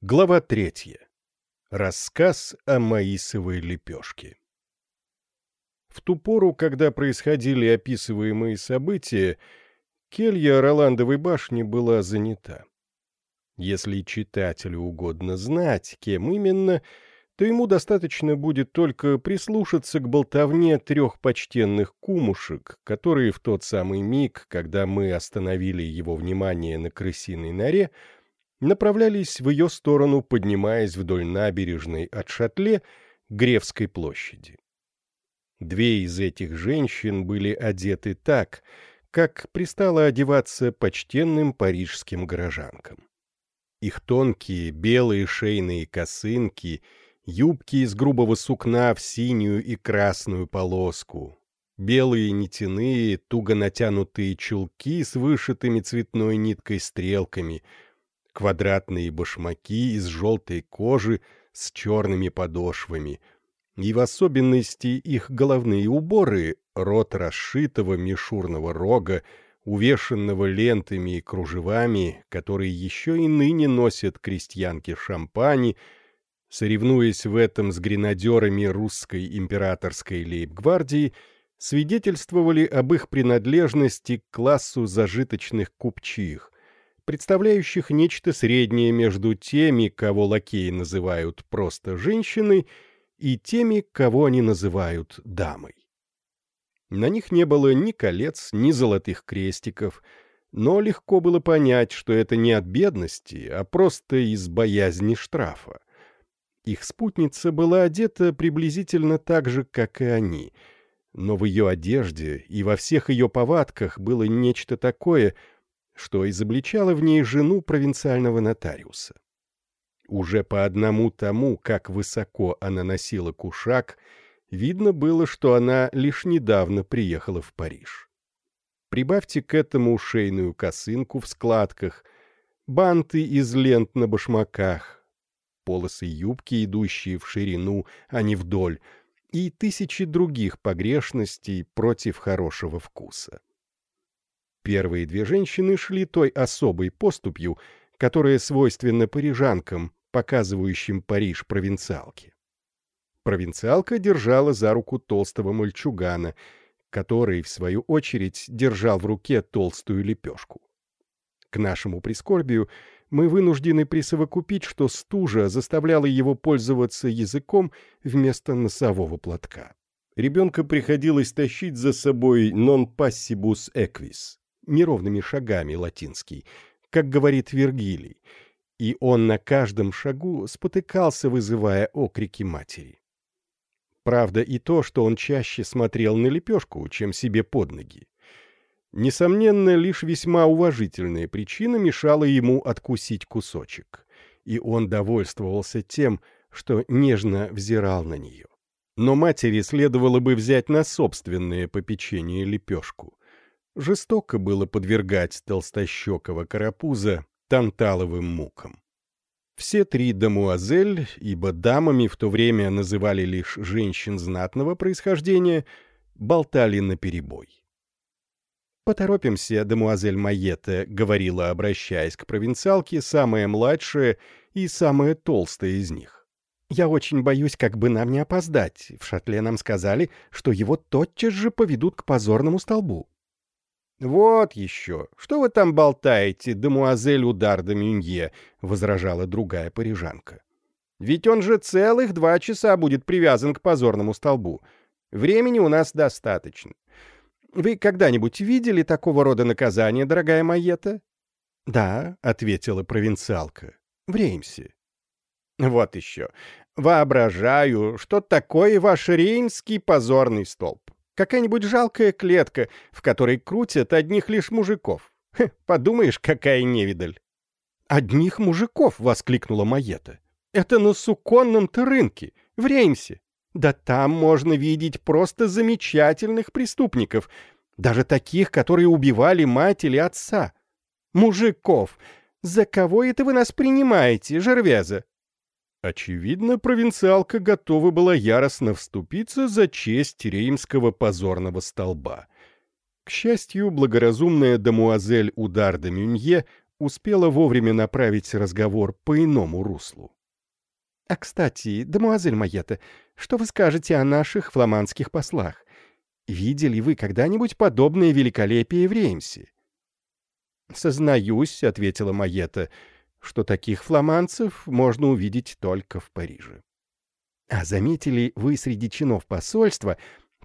Глава третья. Рассказ о Маисовой лепешке. В ту пору, когда происходили описываемые события, келья Роландовой башни была занята. Если читателю угодно знать, кем именно, то ему достаточно будет только прислушаться к болтовне трех почтенных кумушек, которые в тот самый миг, когда мы остановили его внимание на крысиной норе, направлялись в ее сторону, поднимаясь вдоль набережной от Шатле к Гревской площади. Две из этих женщин были одеты так, как пристало одеваться почтенным парижским горожанкам. Их тонкие белые шейные косынки, юбки из грубого сукна в синюю и красную полоску, белые нитяные, туго натянутые чулки с вышитыми цветной ниткой стрелками — квадратные башмаки из желтой кожи с черными подошвами, и в особенности их головные уборы, рот расшитого мишурного рога, увешанного лентами и кружевами, которые еще и ныне носят крестьянки шампани, соревнуясь в этом с гренадерами русской императорской лейб-гвардии, свидетельствовали об их принадлежности к классу зажиточных купчих, представляющих нечто среднее между теми, кого лакеи называют просто женщиной, и теми, кого они называют дамой. На них не было ни колец, ни золотых крестиков, но легко было понять, что это не от бедности, а просто из боязни штрафа. Их спутница была одета приблизительно так же, как и они, но в ее одежде и во всех ее повадках было нечто такое — что изобличало в ней жену провинциального нотариуса. Уже по одному тому, как высоко она носила кушак, видно было, что она лишь недавно приехала в Париж. Прибавьте к этому шейную косынку в складках, банты из лент на башмаках, полосы юбки, идущие в ширину, а не вдоль, и тысячи других погрешностей против хорошего вкуса. Первые две женщины шли той особой поступью, которая свойственна парижанкам, показывающим Париж провинциалке. Провинциалка держала за руку толстого мальчугана, который, в свою очередь, держал в руке толстую лепешку. К нашему прискорбию мы вынуждены присовокупить, что стужа заставляла его пользоваться языком вместо носового платка. Ребенка приходилось тащить за собой non passibus equis неровными шагами латинский, как говорит Вергилий, и он на каждом шагу спотыкался, вызывая окрики матери. Правда и то, что он чаще смотрел на лепешку, чем себе под ноги. Несомненно, лишь весьма уважительная причина мешала ему откусить кусочек, и он довольствовался тем, что нежно взирал на нее. Но матери следовало бы взять на собственное попечение лепешку. Жестоко было подвергать толстощекого карапуза танталовым мукам. Все три дамуазель, ибо дамами в то время называли лишь женщин знатного происхождения, болтали наперебой. «Поторопимся, дамуазель Майетта», — говорила, обращаясь к провинциалке, самая младшая и самая толстая из них. «Я очень боюсь, как бы нам не опоздать. В шатле нам сказали, что его тотчас же поведут к позорному столбу». «Вот еще! Что вы там болтаете, дамуазель Удар де Мюнье?» — возражала другая парижанка. «Ведь он же целых два часа будет привязан к позорному столбу. Времени у нас достаточно. Вы когда-нибудь видели такого рода наказание, дорогая Майета?» «Да», — ответила провинциалка, — «в Реймсе». «Вот еще. Воображаю, что такое ваш реймский позорный столб. Какая-нибудь жалкая клетка, в которой крутят одних лишь мужиков. Хе, подумаешь, какая невидаль. «Одних мужиков!» — воскликнула Маета. «Это на суконном-то рынке, в Реймсе. Да там можно видеть просто замечательных преступников, даже таких, которые убивали мать или отца. Мужиков! За кого это вы нас принимаете, Жервеза?» Очевидно, провинциалка готова была яростно вступиться за честь реймского позорного столба. К счастью, благоразумная дамуазель Удар де Мюнье успела вовремя направить разговор по иному руслу. «А, кстати, дамуазель Майета, что вы скажете о наших фламандских послах? Видели вы когда-нибудь подобное великолепие в Реймсе?» «Сознаюсь», — ответила Майета, — «что таких фламандцев можно увидеть только в Париже». «А заметили вы среди чинов посольства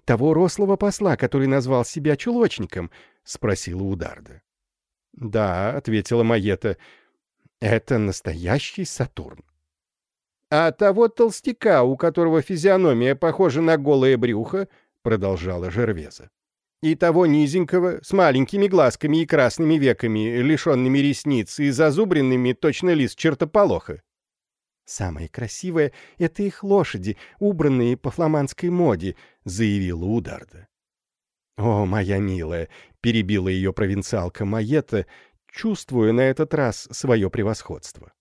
того рослого посла, который назвал себя чулочником?» — спросила Ударда. «Да», — ответила Майета, — «это настоящий Сатурн». «А того толстяка, у которого физиономия похожа на голое брюхо», — продолжала Жервеза. «И того низенького, с маленькими глазками и красными веками, лишенными ресниц и зазубренными точно лист чертополоха». «Самое красивое — это их лошади, убранные по фламандской моде», — заявила Ударда. «О, моя милая!» — перебила ее провинциалка Маета, чувствуя на этот раз свое превосходство.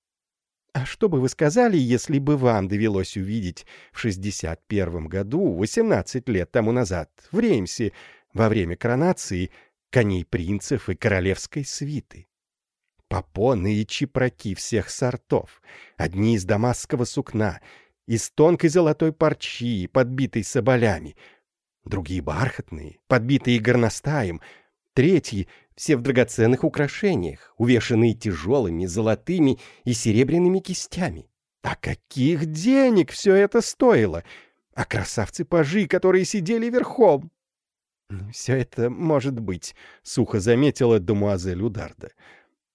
«А что бы вы сказали, если бы вам довелось увидеть в 61 году, 18 лет тому назад, в Реймсе, во время коронации, коней принцев и королевской свиты? Попоны и чепраки всех сортов, одни из дамасского сукна, из тонкой золотой парчи, подбитой соболями — другие бархатные, подбитые горностаем, третьи — все в драгоценных украшениях, увешанные тяжелыми золотыми и серебряными кистями. А каких денег все это стоило! А красавцы-пажи, которые сидели верхом! «Все это может быть», — сухо заметила дамуазель Ударда.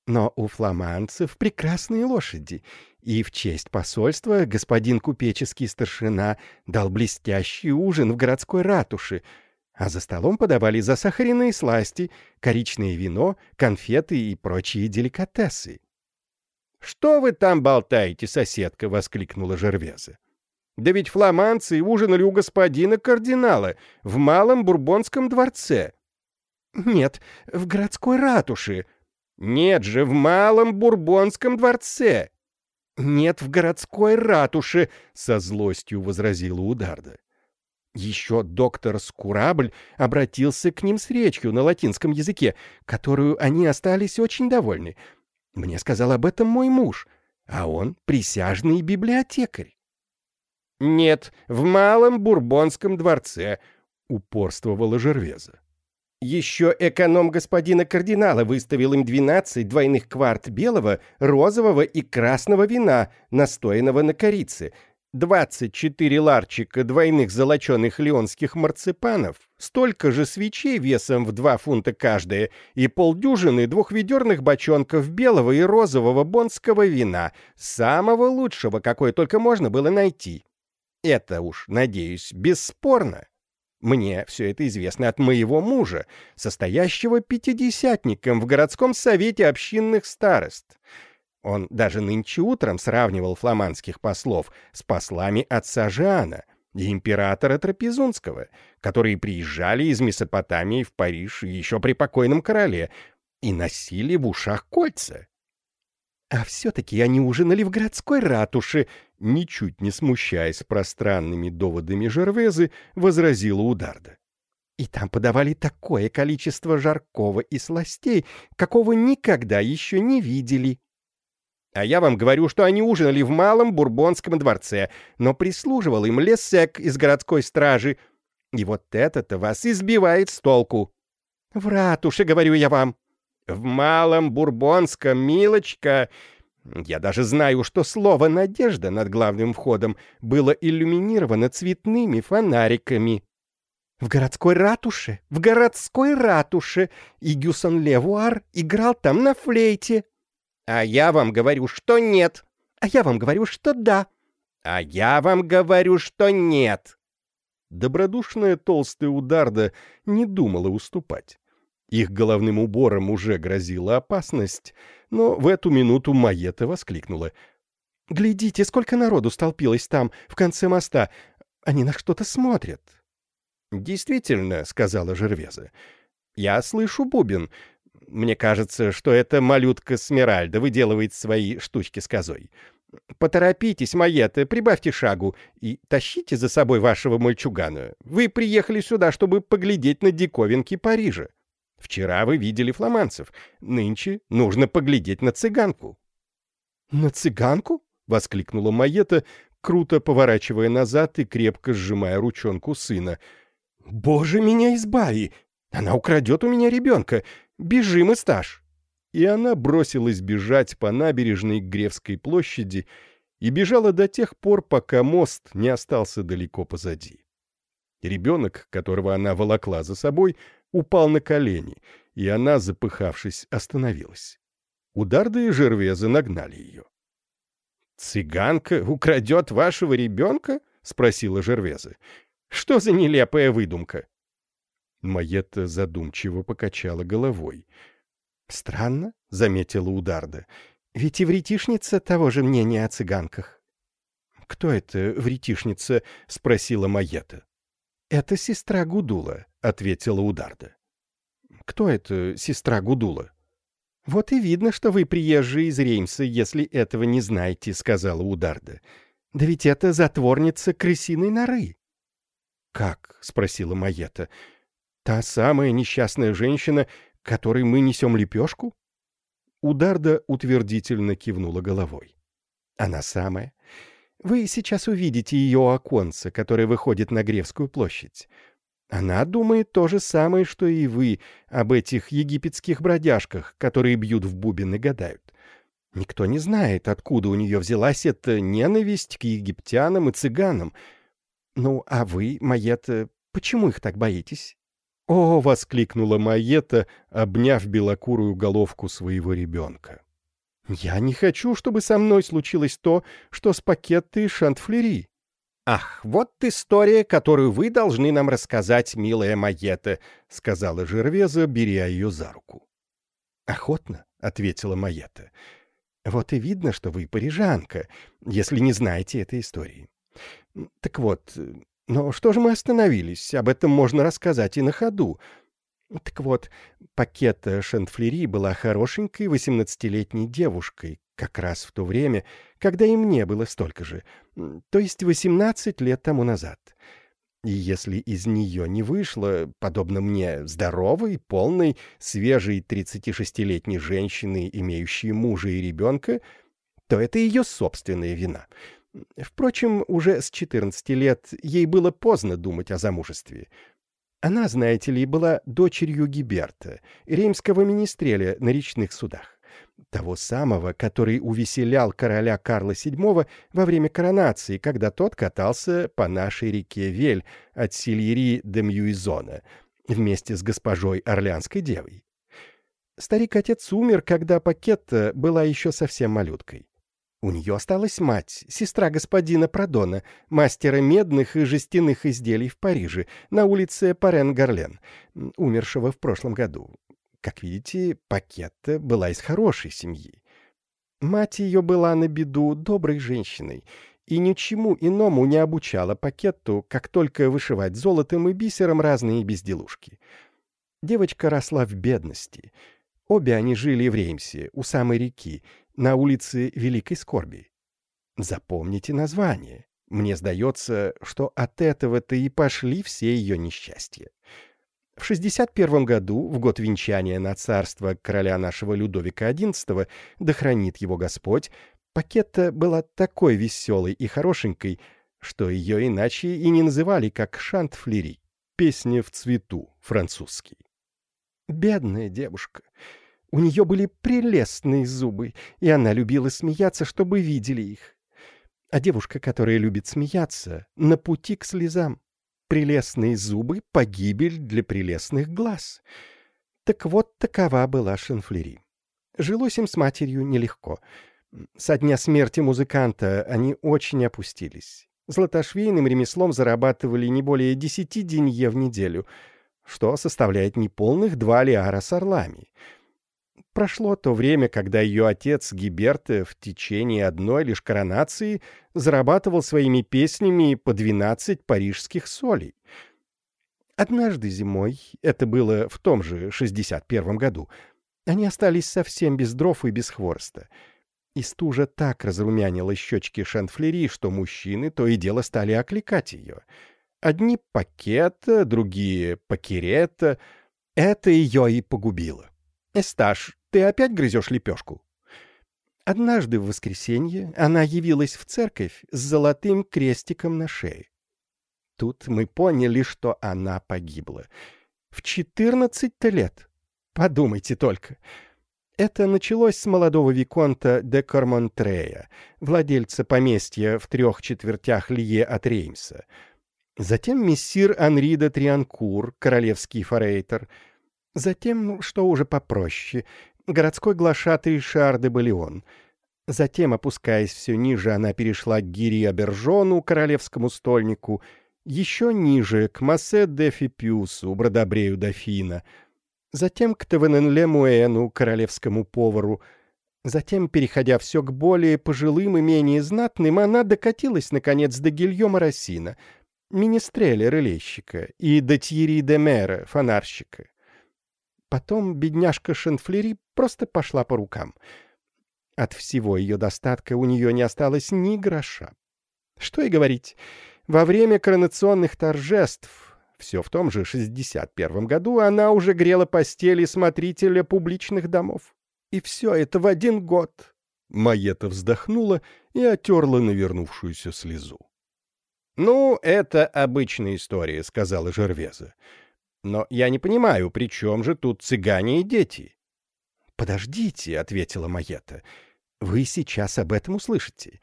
«Но у фламандцев прекрасные лошади, и в честь посольства господин купеческий старшина дал блестящий ужин в городской ратуше, а за столом подавали засахаренные сласти, коричное вино, конфеты и прочие деликатесы. «Что вы там болтаете, соседка?» — воскликнула Жервеза. «Да ведь фламандцы ужинали у господина кардинала в Малом Бурбонском дворце». «Нет, в городской ратуше». «Нет же, в Малом Бурбонском дворце». «Нет в городской ратуше», — со злостью возразила Ударда. Еще доктор Скурабль обратился к ним с речью на латинском языке, которую они остались очень довольны. Мне сказал об этом мой муж, а он присяжный библиотекарь. «Нет, в Малом Бурбонском дворце», — упорствовала Жервеза. Еще эконом господина кардинала выставил им 12 двойных кварт белого, розового и красного вина, настоянного на корице, 24 ларчика двойных золоченых леонских марципанов, столько же свечей весом в 2 фунта каждая и полдюжины двухведерных бочонков белого и розового бонского вина, самого лучшего, какое только можно было найти. Это уж, надеюсь, бесспорно. Мне все это известно от моего мужа, состоящего пятидесятником в городском совете общинных старост. Он даже нынче утром сравнивал фламандских послов с послами отца Жиана и императора Трапезунского, которые приезжали из Месопотамии в Париж еще при покойном короле и носили в ушах кольца. А все-таки они ужинали в городской ратуше, ничуть не смущаясь пространными доводами Жервезы, возразила Ударда. И там подавали такое количество жаркого и сластей, какого никогда еще не видели. А я вам говорю, что они ужинали в малом бурбонском дворце, но прислуживал им лесек из городской стражи. И вот это-то вас избивает с толку. В ратуше, говорю я вам. В малом бурбонском, милочка... Я даже знаю, что слово «надежда» над главным входом было иллюминировано цветными фонариками. В городской ратуше, в городской ратуше, и Гюсон Левуар играл там на флейте. А я вам говорю, что нет. А я вам говорю, что да. А я вам говорю, что нет. Добродушная толстая ударда не думала уступать. Их головным убором уже грозила опасность, но в эту минуту Маета воскликнула. «Глядите, сколько народу столпилось там, в конце моста. Они на что-то смотрят». «Действительно», — сказала Жервеза. «Я слышу бубен. Мне кажется, что это малютка Смиральда выделывает свои штучки с козой. Поторопитесь, Маета, прибавьте шагу и тащите за собой вашего мальчугана. Вы приехали сюда, чтобы поглядеть на диковинки Парижа». Вчера вы видели фламанцев. Нынче нужно поглядеть на цыганку». «На цыганку?» — воскликнула Маета, круто поворачивая назад и крепко сжимая ручонку сына. «Боже, меня избави! Она украдет у меня ребенка! Бежим, Исташ!» И она бросилась бежать по набережной Гревской площади и бежала до тех пор, пока мост не остался далеко позади. Ребенок, которого она волокла за собой, упал на колени, и она, запыхавшись, остановилась. Ударды и Жервезы нагнали ее. «Цыганка украдет вашего ребенка?» — спросила Жервеза. «Что за нелепая выдумка?» Маета задумчиво покачала головой. «Странно», — заметила Ударда. «Ведь и вретишница того же мнения о цыганках». «Кто это вретишница?» — спросила Маета. «Это сестра Гудула», — ответила Ударда. «Кто это сестра Гудула?» «Вот и видно, что вы приезжие из Реймса, если этого не знаете», — сказала Ударда. «Да ведь это затворница крысиной норы». «Как?» — спросила Маета. «Та самая несчастная женщина, которой мы несем лепешку?» Ударда утвердительно кивнула головой. «Она самая. Вы сейчас увидите ее оконце, которое выходит на Гревскую площадь. Она думает то же самое, что и вы, об этих египетских бродяжках, которые бьют в бубен и гадают. Никто не знает, откуда у нее взялась эта ненависть к египтянам и цыганам. Ну, а вы, Маета, почему их так боитесь? «О!» — воскликнула Маета, обняв белокурую головку своего ребенка. «Я не хочу, чтобы со мной случилось то, что с пакеты Шантфлери». «Ах, вот история, которую вы должны нам рассказать, милая Маета», — сказала Жервеза, беря ее за руку. «Охотно», — ответила Маета. «Вот и видно, что вы парижанка, если не знаете этой истории. Так вот, но что же мы остановились? Об этом можно рассказать и на ходу. Так вот, Пакета Шентфлери была хорошенькой восемнадцатилетней девушкой, как раз в то время, когда и мне было столько же, то есть восемнадцать лет тому назад. И если из нее не вышло, подобно мне, здоровой, полной, свежей 36-летней женщины, имеющей мужа и ребенка, то это ее собственная вина — Впрочем, уже с 14 лет ей было поздно думать о замужестве. Она, знаете ли, была дочерью Гиберта, римского министреля на речных судах. Того самого, который увеселял короля Карла VII во время коронации, когда тот катался по нашей реке Вель от Сильери до Мьюизона вместе с госпожой Орлянской девой. Старик-отец умер, когда Пакетта была еще совсем малюткой. У нее осталась мать, сестра господина Продона, мастера медных и жестяных изделий в Париже, на улице Парен-Гарлен, умершего в прошлом году. Как видите, Пакетта была из хорошей семьи. Мать ее была на беду доброй женщиной и ничему иному не обучала Пакетту, как только вышивать золотом и бисером разные безделушки. Девочка росла в бедности. Обе они жили в Реймсе, у самой реки, на улице Великой Скорби. Запомните название. Мне сдается, что от этого-то и пошли все ее несчастья. В 61 году, в год венчания на царство короля нашего Людовика XI, да хранит его Господь, Пакетта была такой веселой и хорошенькой, что ее иначе и не называли, как Шант-Флери, песня в цвету, французский. Бедная девушка. У нее были прелестные зубы, и она любила смеяться, чтобы видели их. А девушка, которая любит смеяться, на пути к слезам. Прелестные зубы — погибель для прелестных глаз. Так вот, такова была Шенфлери. Жилось им с матерью нелегко. Со дня смерти музыканта они очень опустились. Златошвейным ремеслом зарабатывали не более десяти денье в неделю, что составляет неполных два лиара с орлами — Прошло то время, когда ее отец Гиберте в течение одной лишь коронации зарабатывал своими песнями по 12 парижских солей. Однажды зимой, это было в том же 61 году, они остались совсем без дров и без хвороста. И стужа так разрумянила щечки Шанфлери, что мужчины то и дело стали окликать ее. Одни пакета, другие пакерета — Это ее и погубило. Эсташ, ты опять грызешь лепешку? Однажды в воскресенье она явилась в церковь с золотым крестиком на шее. Тут мы поняли, что она погибла. В 14 лет. Подумайте только. Это началось с молодого Виконта де Кормонтрея, владельца поместья в трех четвертях лье от Реймса. Затем мессир Анри де Трианкур, королевский форейтер — Затем, что уже попроще, городской глашатый Шар де Балион. Затем, опускаясь все ниже, она перешла к Гири Абержону, королевскому стольнику, еще ниже, к Массе де Фипюсу, бродобрею дофина, затем к Тавененле Муэну, королевскому повару, Затем, переходя все к более пожилым и менее знатным, она докатилась, наконец, до Гильома Рассина, министреля релейщика, и до Тьери де Мера, фонарщика. Потом бедняжка Шенфлери просто пошла по рукам. От всего ее достатка у нее не осталось ни гроша. Что и говорить, во время коронационных торжеств, все в том же 61 году, она уже грела постели смотрителя публичных домов. И все это в один год. Маета вздохнула и отерла навернувшуюся слезу. «Ну, это обычная история», — сказала Жервеза. Но я не понимаю, при чем же тут цыгане и дети? — Подождите, — ответила Маета, — вы сейчас об этом услышите.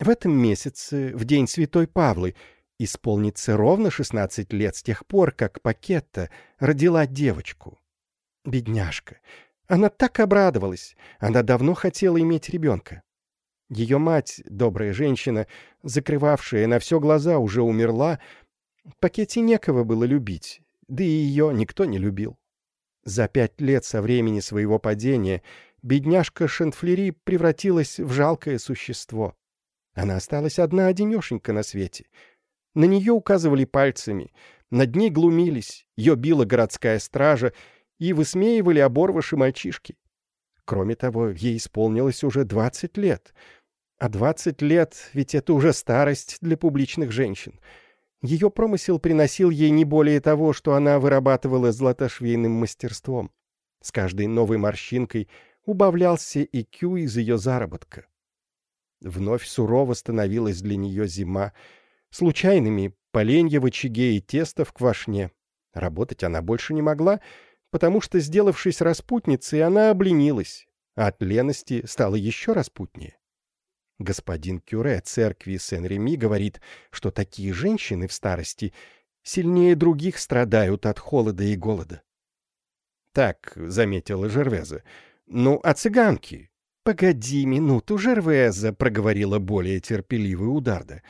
В этом месяце, в день Святой Павлы, исполнится ровно 16 лет с тех пор, как Пакетта родила девочку. Бедняжка. Она так обрадовалась. Она давно хотела иметь ребенка. Ее мать, добрая женщина, закрывавшая на все глаза, уже умерла. Пакете некого было любить, да и ее никто не любил. За пять лет со времени своего падения бедняжка Шентфлери превратилась в жалкое существо. Она осталась одна-одинешенька на свете. На нее указывали пальцами, над ней глумились, ее била городская стража и высмеивали оборвыши мальчишки. Кроме того, ей исполнилось уже двадцать лет. А двадцать лет — ведь это уже старость для публичных женщин — ее промысел приносил ей не более того, что она вырабатывала златошвейным мастерством. С каждой новой морщинкой убавлялся и кю из ее заработка. Вновь сурово становилась для нее зима. Случайными поленья в очаге и тесто в квашне. Работать она больше не могла, потому что, сделавшись распутницей, она обленилась, а от лености стала еще распутнее. Господин Кюре церкви Сен-Реми говорит, что такие женщины в старости сильнее других страдают от холода и голода. «Так», — заметила Жервеза, — «ну, а цыганки?» «Погоди минуту, Жервеза», — проговорила более терпеливая Ударда.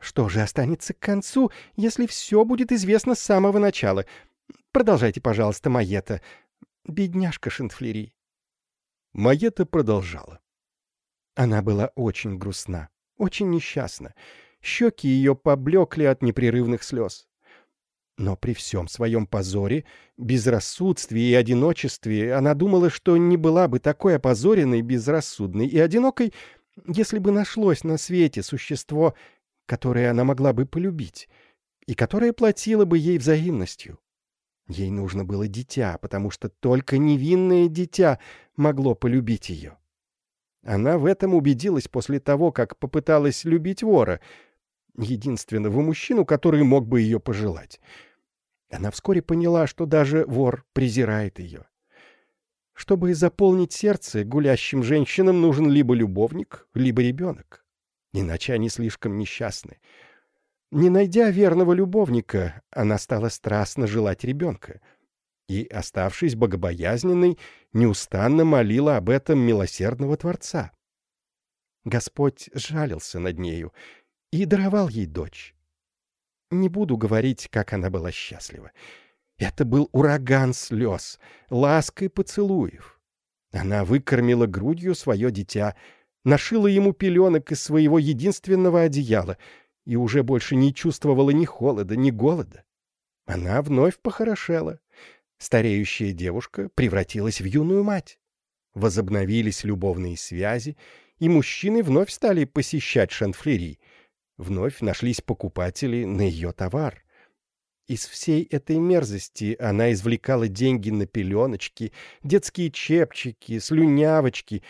«Что же останется к концу, если все будет известно с самого начала? Продолжайте, пожалуйста, Маета. Бедняжка Шентфлери». Маета продолжала. Она была очень грустна, очень несчастна. Щеки ее поблекли от непрерывных слез. Но при всем своем позоре, безрассудстве и одиночестве она думала, что не была бы такой опозоренной, безрассудной и одинокой, если бы нашлось на свете существо, которое она могла бы полюбить, и которое платило бы ей взаимностью. Ей нужно было дитя, потому что только невинное дитя могло полюбить ее. Она в этом убедилась после того, как попыталась любить вора, единственного мужчину, который мог бы ее пожелать. Она вскоре поняла, что даже вор презирает ее. Чтобы заполнить сердце, гулящим женщинам нужен либо любовник, либо ребенок. Иначе они слишком несчастны. Не найдя верного любовника, она стала страстно желать ребенка — и, оставшись богобоязненной, неустанно молила об этом милосердного Творца. Господь жалился над нею и даровал ей дочь. Не буду говорить, как она была счастлива. Это был ураган слез, ласк и поцелуев. Она выкормила грудью свое дитя, нашила ему пеленок из своего единственного одеяла и уже больше не чувствовала ни холода, ни голода. Она вновь похорошела. Стареющая девушка превратилась в юную мать. Возобновились любовные связи, и мужчины вновь стали посещать Шанфлери. Вновь нашлись покупатели на ее товар. Из всей этой мерзости она извлекала деньги на пеленочки, детские чепчики, слюнявочки,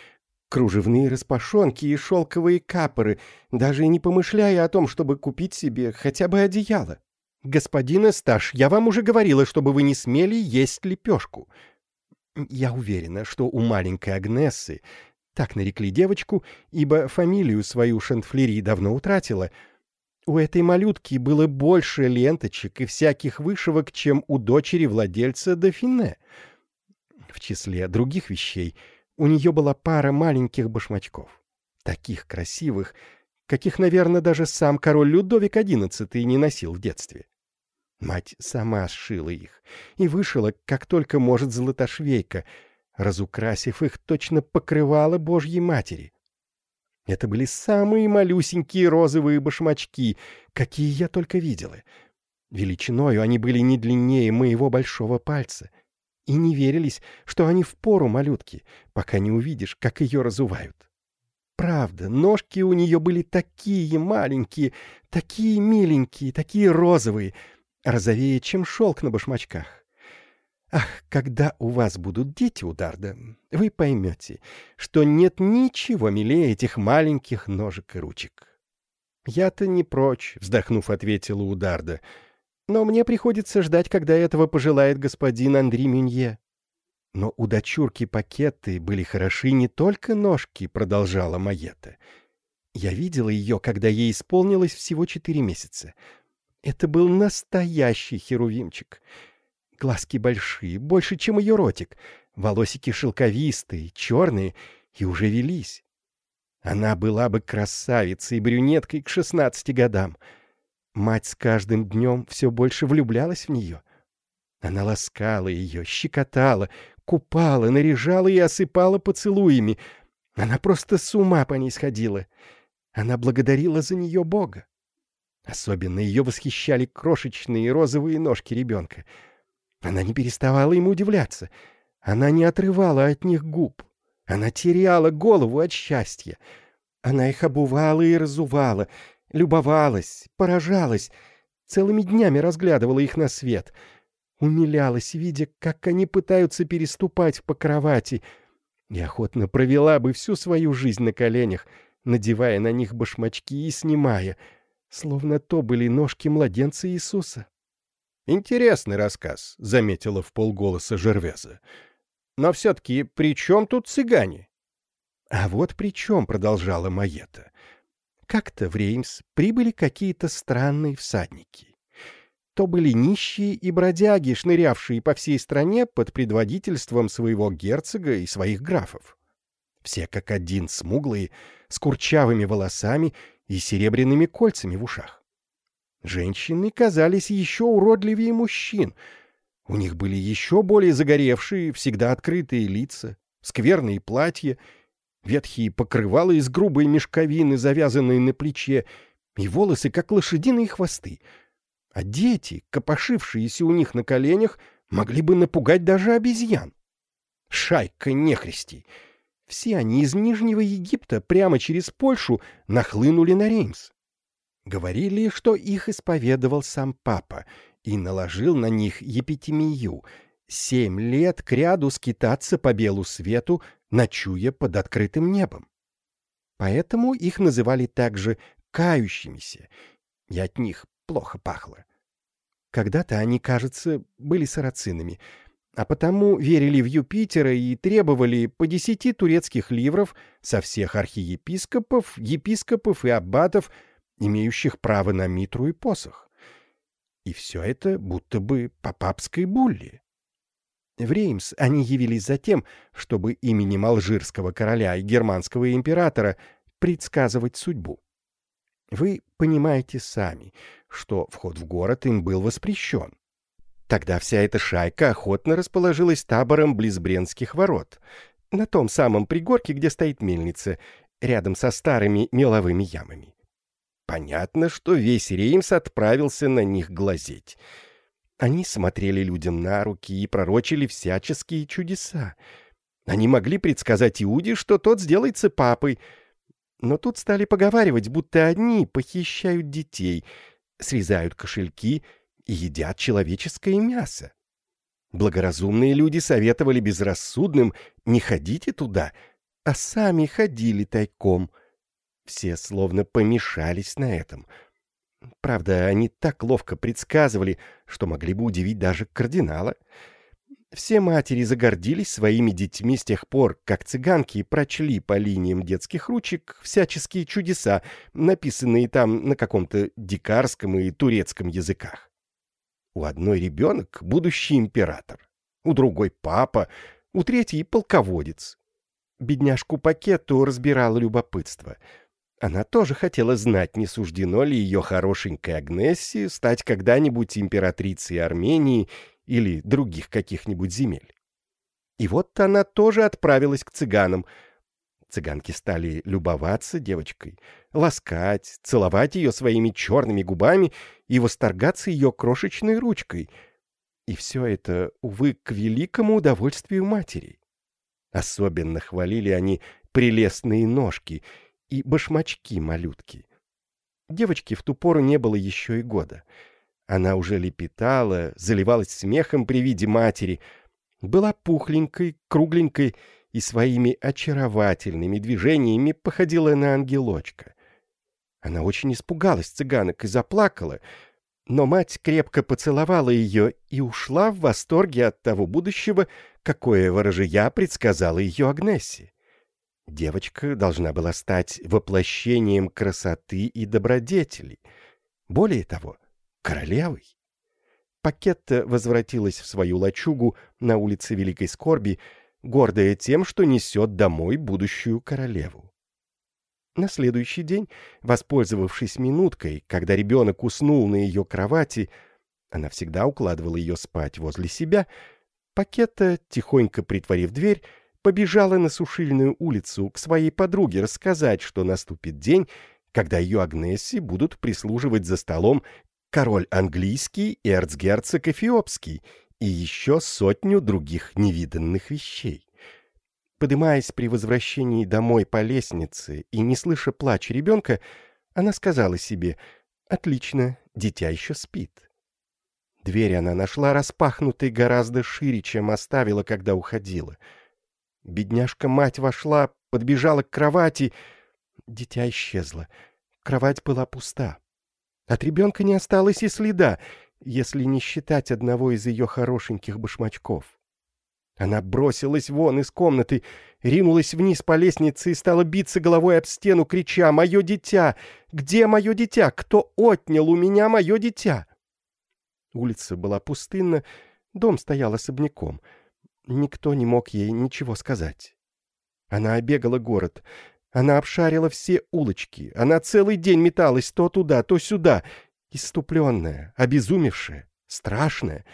кружевные распашонки и шелковые капоры, даже не помышляя о том, чтобы купить себе хотя бы одеяло. «Господин Эсташ, я вам уже говорила, чтобы вы не смели есть лепешку». Я уверена, что у маленькой Агнессы, так нарекли девочку, ибо фамилию свою Шантфлери давно утратила — у этой малютки было больше ленточек и всяких вышивок, чем у дочери владельца Дофине. В числе других вещей у нее была пара маленьких башмачков. Таких красивых, каких, наверное, даже сам король Людовик XI не носил в детстве. Мать сама сшила их и вышила, как только может золотошвейка, разукрасив их точно покрывало Божьей Матери. Это были самые малюсенькие розовые башмачки, какие я только видела. Величиною они были не длиннее моего большого пальца. И не верились, что они в пору малютки, пока не увидишь, как ее разувают. Правда, ножки у нее были такие маленькие, такие миленькие, такие розовые, розовее, чем шелк на башмачках. Ах, когда у вас будут дети, Ударда, вы поймете, что нет ничего милее этих маленьких ножек и ручек. Я-то не прочь, вздохнув, ответила Ударда, но мне приходится ждать, когда этого пожелает господин Андри Мюнье. Но у дочурки пакеты были хороши не только ножки, продолжала Маета. Я видела ее, когда ей исполнилось всего четыре месяца. Это был настоящий херувимчик — Глазки большие, больше, чем ее ротик. Волосики шелковистые, черные и уже велись. Она была бы красавицей и брюнеткой к шестнадцати годам. Мать с каждым днем все больше влюблялась в нее. Она ласкала ее, щекотала, купала, наряжала и осыпала поцелуями. Она просто с ума по ней сходила. Она благодарила за нее Бога. Особенно ее восхищали крошечные розовые ножки ребенка — она не переставала ему удивляться. Она не отрывала от них губ. Она теряла голову от счастья. Она их обувала и разувала, любовалась, поражалась, целыми днями разглядывала их на свет, умилялась, видя, как они пытаются переступать по кровати, и охотно провела бы всю свою жизнь на коленях, надевая на них башмачки и снимая, словно то были ножки младенца Иисуса. «Интересный рассказ», — заметила в полголоса Жервеза. «Но все-таки при чем тут цыгане?» «А вот при чем», — продолжала Маета. «Как-то в Реймс прибыли какие-то странные всадники. То были нищие и бродяги, шнырявшие по всей стране под предводительством своего герцога и своих графов. Все как один смуглые, с курчавыми волосами и серебряными кольцами в ушах. Женщины казались еще уродливее мужчин. У них были еще более загоревшие, всегда открытые лица, скверные платья, ветхие покрывала из грубой мешковины, завязанные на плече, и волосы, как лошадиные хвосты. А дети, копошившиеся у них на коленях, могли бы напугать даже обезьян. Шайка нехристей. Все они из Нижнего Египта прямо через Польшу нахлынули на Реймс. Говорили, что их исповедовал сам папа и наложил на них епитемию — семь лет кряду скитаться по белу свету, ночуя под открытым небом. Поэтому их называли также кающимися, и от них плохо пахло. Когда-то они, кажется, были сарацинами, а потому верили в Юпитера и требовали по десяти турецких ливров со всех архиепископов, епископов и аббатов — имеющих право на митру и посох. И все это будто бы по папской булле. В Реймс они явились за тем, чтобы именем алжирского короля и германского императора предсказывать судьбу. Вы понимаете сами, что вход в город им был воспрещен. Тогда вся эта шайка охотно расположилась табором близ Бренских ворот, на том самом пригорке, где стоит мельница, рядом со старыми меловыми ямами. Понятно, что весь Реймс отправился на них глазеть. Они смотрели людям на руки и пророчили всяческие чудеса. Они могли предсказать Иуде, что тот сделается папой. Но тут стали поговаривать, будто одни похищают детей, срезают кошельки и едят человеческое мясо. Благоразумные люди советовали безрассудным «не ходите туда», а сами ходили тайком. Все словно помешались на этом. Правда, они так ловко предсказывали, что могли бы удивить даже кардинала. Все матери загордились своими детьми с тех пор, как цыганки прочли по линиям детских ручек всяческие чудеса, написанные там на каком-то дикарском и турецком языках. У одной ребенок — будущий император, у другой — папа, у третьей — полководец. Бедняжку Пакету разбирало любопытство. Она тоже хотела знать, не суждено ли ее хорошенькой Агнессе стать когда-нибудь императрицей Армении или других каких-нибудь земель. И вот она тоже отправилась к цыганам — Цыганки стали любоваться девочкой, ласкать, целовать ее своими черными губами и восторгаться ее крошечной ручкой. И все это, увы, к великому удовольствию матери. Особенно хвалили они прелестные ножки и башмачки-малютки. Девочке в ту пору не было еще и года. Она уже лепетала, заливалась смехом при виде матери, была пухленькой, кругленькой и своими очаровательными движениями походила на ангелочка. Она очень испугалась цыганок и заплакала, но мать крепко поцеловала ее и ушла в восторге от того будущего, какое ворожия предсказала ее Агнессе. Девочка должна была стать воплощением красоты и добродетели. Более того, королевой. Пакетта возвратилась в свою лачугу на улице Великой Скорби, гордая тем, что несет домой будущую королеву. На следующий день, воспользовавшись минуткой, когда ребенок уснул на ее кровати, она всегда укладывала ее спать возле себя, Пакета, тихонько притворив дверь, побежала на Сушильную улицу к своей подруге рассказать, что наступит день, когда ее Агнессе будут прислуживать за столом король английский и эрцгерцог эфиопский — и еще сотню других невиданных вещей. Подымаясь при возвращении домой по лестнице и не слыша плач ребенка, она сказала себе «Отлично, дитя еще спит». Дверь она нашла распахнутой гораздо шире, чем оставила, когда уходила. Бедняжка-мать вошла, подбежала к кровати. Дитя исчезло. Кровать была пуста. От ребенка не осталось и следа, если не считать одного из ее хорошеньких башмачков. Она бросилась вон из комнаты, ринулась вниз по лестнице и стала биться головой об стену, крича «Мое дитя! Где мое дитя? Кто отнял у меня мое дитя?» Улица была пустынна, дом стоял особняком. Никто не мог ей ничего сказать. Она обегала город, она обшарила все улочки, она целый день металась то туда, то сюда — иступленная, обезумевшая, страшная,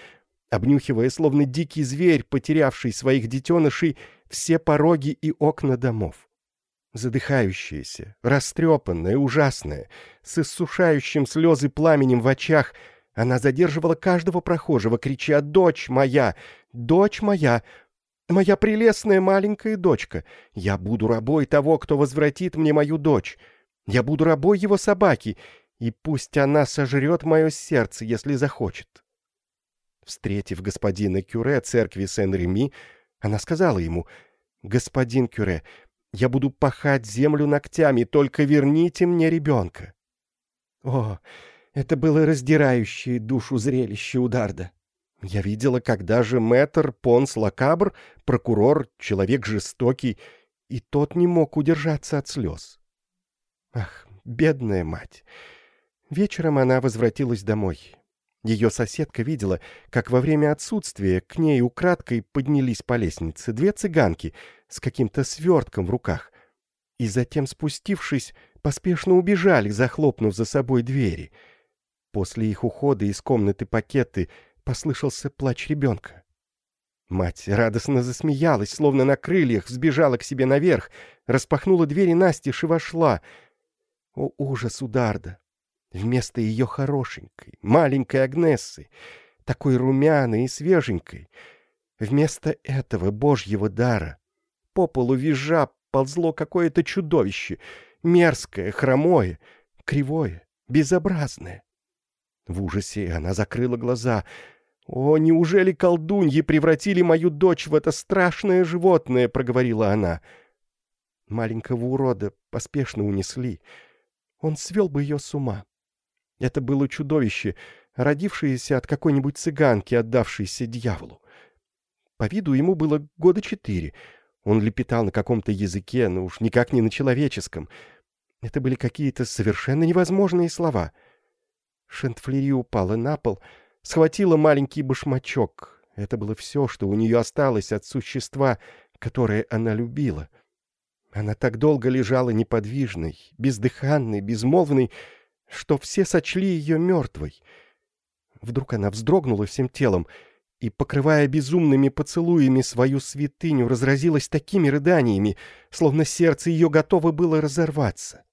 обнюхивая, словно дикий зверь, потерявший своих детенышей, все пороги и окна домов. Задыхающаяся, растрепанная, ужасная, с иссушающим слезы пламенем в очах, она задерживала каждого прохожего, крича «Дочь моя! Дочь моя! Моя прелестная маленькая дочка! Я буду рабой того, кто возвратит мне мою дочь! Я буду рабой его собаки, и пусть она сожрет мое сердце, если захочет. Встретив господина Кюре церкви Сен-Реми, она сказала ему, «Господин Кюре, я буду пахать землю ногтями, только верните мне ребенка». О, это было раздирающее душу зрелище Ударда. Я видела, когда же мэтр Понс Лакабр, прокурор, человек жестокий, и тот не мог удержаться от слез. Ах, бедная мать! Вечером она возвратилась домой. Ее соседка видела, как во время отсутствия к ней украдкой поднялись по лестнице две цыганки с каким-то свертком в руках, и затем, спустившись, поспешно убежали, захлопнув за собой двери. После их ухода из комнаты пакеты послышался плач ребенка. Мать радостно засмеялась, словно на крыльях, взбежала к себе наверх, распахнула двери настежь и вошла. О, ужас Ударда! Вместо ее хорошенькой, маленькой Агнессы, такой румяной и свеженькой, вместо этого божьего дара по полу визжа ползло какое-то чудовище, мерзкое, хромое, кривое, безобразное. В ужасе она закрыла глаза. «О, неужели колдуньи превратили мою дочь в это страшное животное?» — проговорила она. Маленького урода поспешно унесли. Он свел бы ее с ума. Это было чудовище, родившееся от какой-нибудь цыганки, отдавшейся дьяволу. По виду ему было года четыре. Он лепетал на каком-то языке, но уж никак не на человеческом. Это были какие-то совершенно невозможные слова. Шентфлери упала на пол, схватила маленький башмачок. Это было все, что у нее осталось от существа, которое она любила. Она так долго лежала неподвижной, бездыханной, безмолвной, что все сочли ее мертвой. Вдруг она вздрогнула всем телом и, покрывая безумными поцелуями свою святыню, разразилась такими рыданиями, словно сердце ее готово было разорваться.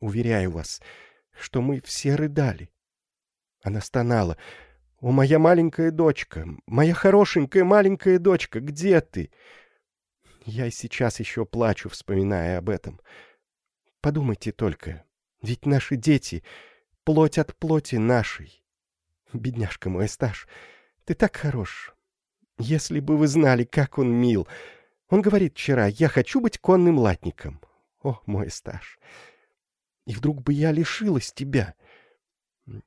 Уверяю вас, что мы все рыдали. Она стонала. «О, моя маленькая дочка, моя хорошенькая маленькая дочка, где ты?» Я и сейчас еще плачу, вспоминая об этом. Подумайте только, ведь наши дети — плоть от плоти нашей. Бедняжка мой Сташ, ты так хорош. Если бы вы знали, как он мил. Он говорит вчера, я хочу быть конным латником. О, мой Сташ. И вдруг бы я лишилась тебя.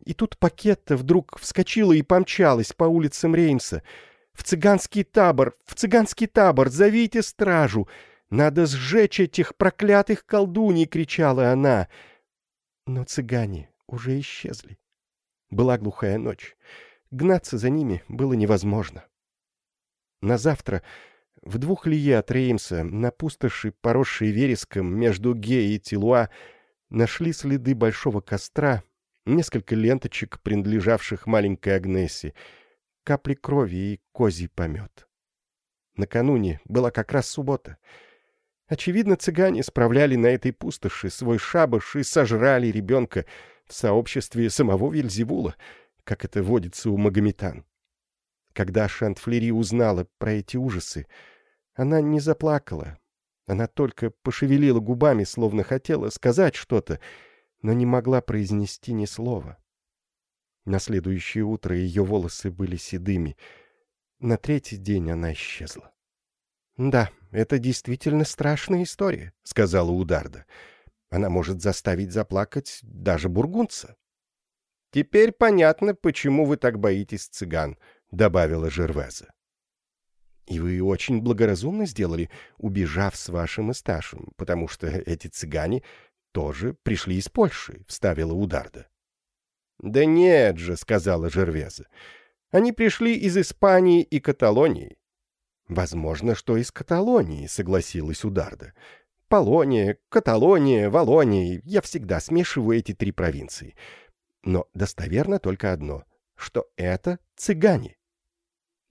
И тут пакетта вдруг вскочила и помчалась по улицам Реймса. В цыганский табор, в цыганский табор, зовите стражу. Надо сжечь этих проклятых колдуней, кричала она. — но цыгане уже исчезли. Была глухая ночь. Гнаться за ними было невозможно. На завтра, в двух лие от Реймса, на пустоши, поросшей вереском между Ге и Тилуа, нашли следы большого костра, несколько ленточек, принадлежавших маленькой Агнессе, капли крови и козий помет. Накануне была как раз суббота — Очевидно, цыгане справляли на этой пустоши свой шабаш и сожрали ребенка в сообществе самого Вельзевула, как это водится у магометан. Когда Шантфлери узнала про эти ужасы, она не заплакала. Она только пошевелила губами, словно хотела сказать что-то, но не могла произнести ни слова. На следующее утро ее волосы были седыми. На третий день она исчезла. «Да, это действительно страшная история», — сказала Ударда. «Она может заставить заплакать даже бургунца». «Теперь понятно, почему вы так боитесь цыган», — добавила Жервеза. «И вы очень благоразумно сделали, убежав с вашим Исташем, потому что эти цыгане тоже пришли из Польши», — вставила Ударда. «Да нет же», — сказала Жервеза. «Они пришли из Испании и Каталонии. «Возможно, что из Каталонии», — согласилась Ударда. «Полония, Каталония, Валония — я всегда смешиваю эти три провинции. Но достоверно только одно, что это цыгане».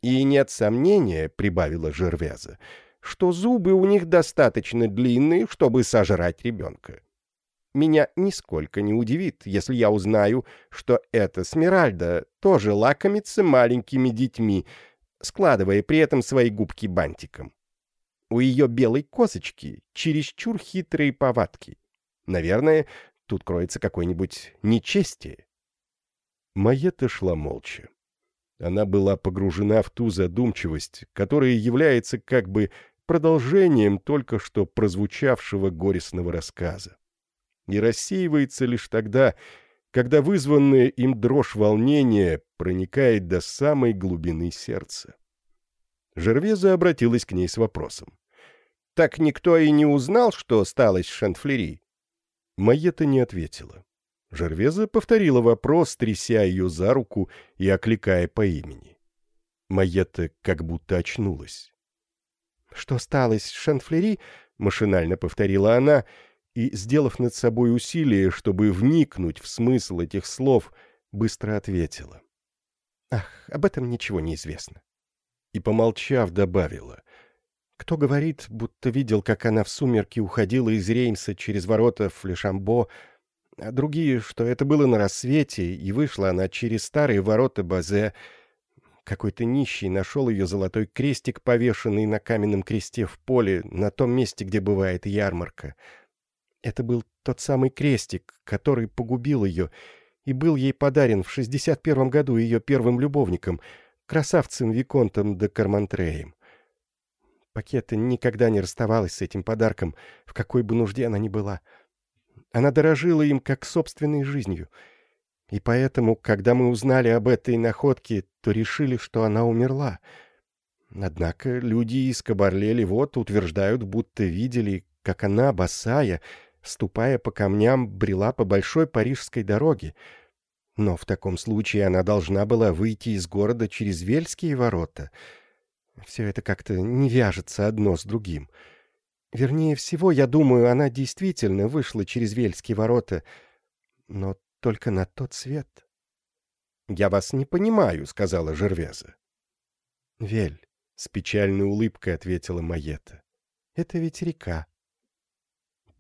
«И нет сомнения», — прибавила Жервеза, — «что зубы у них достаточно длинные, чтобы сожрать ребенка. Меня нисколько не удивит, если я узнаю, что эта Смиральда тоже лакомится маленькими детьми, — складывая при этом свои губки бантиком. У ее белой косочки чересчур хитрые повадки. Наверное, тут кроется какое-нибудь нечестие. Маета шла молча. Она была погружена в ту задумчивость, которая является как бы продолжением только что прозвучавшего горестного рассказа. И рассеивается лишь тогда, когда вызванная им дрожь волнения проникает до самой глубины сердца. Жервеза обратилась к ней с вопросом. «Так никто и не узнал, что стало с Шантфлери?» Майета не ответила. Жервеза повторила вопрос, тряся ее за руку и окликая по имени. Майета как будто очнулась. «Что стало с Шантфлери?» — машинально повторила она — и, сделав над собой усилие, чтобы вникнуть в смысл этих слов, быстро ответила. «Ах, об этом ничего не известно». И, помолчав, добавила. «Кто говорит, будто видел, как она в сумерки уходила из Реймса через ворота в Флешамбо, а другие, что это было на рассвете, и вышла она через старые ворота Базе. Какой-то нищий нашел ее золотой крестик, повешенный на каменном кресте в поле, на том месте, где бывает ярмарка». Это был тот самый крестик, который погубил ее, и был ей подарен в 61 году ее первым любовником, красавцем Виконтом де Кармантреем. Пакета никогда не расставалась с этим подарком, в какой бы нужде она ни была. Она дорожила им как собственной жизнью. И поэтому, когда мы узнали об этой находке, то решили, что она умерла. Однако люди из Кабарле-Левот утверждают, будто видели, как она, босая, ступая по камням, брела по большой парижской дороге. Но в таком случае она должна была выйти из города через Вельские ворота. Все это как-то не вяжется одно с другим. Вернее всего, я думаю, она действительно вышла через Вельские ворота, но только на тот свет. «Я вас не понимаю», — сказала Жервеза. «Вель», — с печальной улыбкой ответила Маета, — «это ведь река».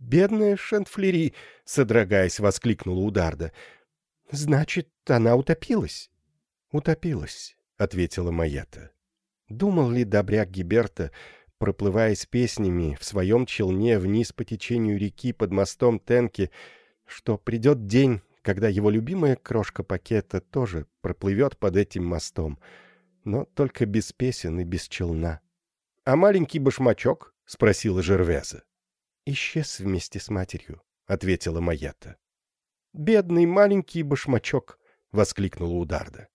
«Бедная Шентфлери!» — содрогаясь, воскликнула Ударда. «Значит, она утопилась?» «Утопилась», — ответила Маета. Думал ли добряк Гиберта, проплывая с песнями в своем челне вниз по течению реки под мостом Тенки, что придет день, когда его любимая крошка пакета тоже проплывет под этим мостом, но только без песен и без челна. — А маленький башмачок? — спросила Жервеза. «Исчез вместе с матерью», — ответила Маята. «Бедный маленький башмачок», — воскликнула Ударда.